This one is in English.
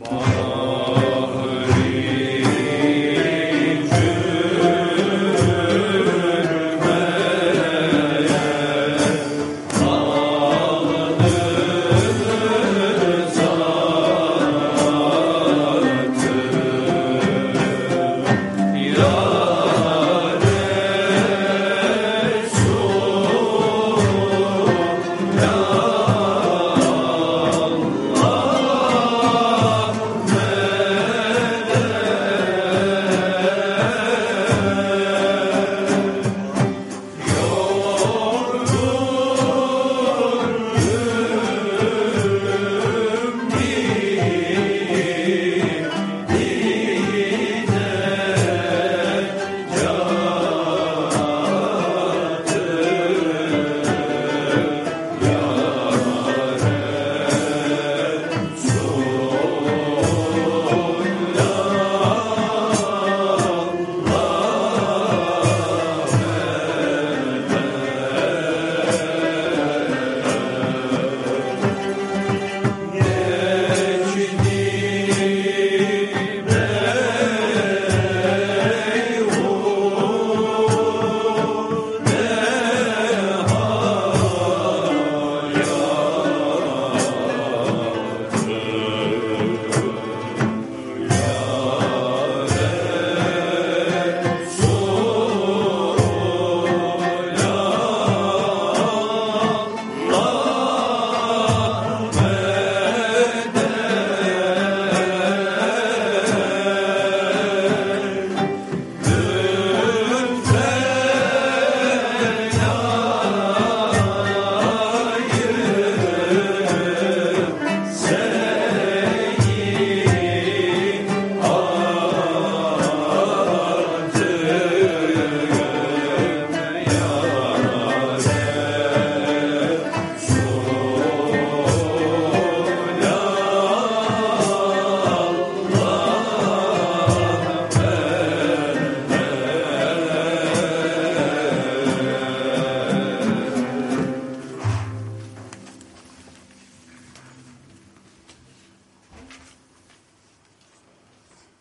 Bye.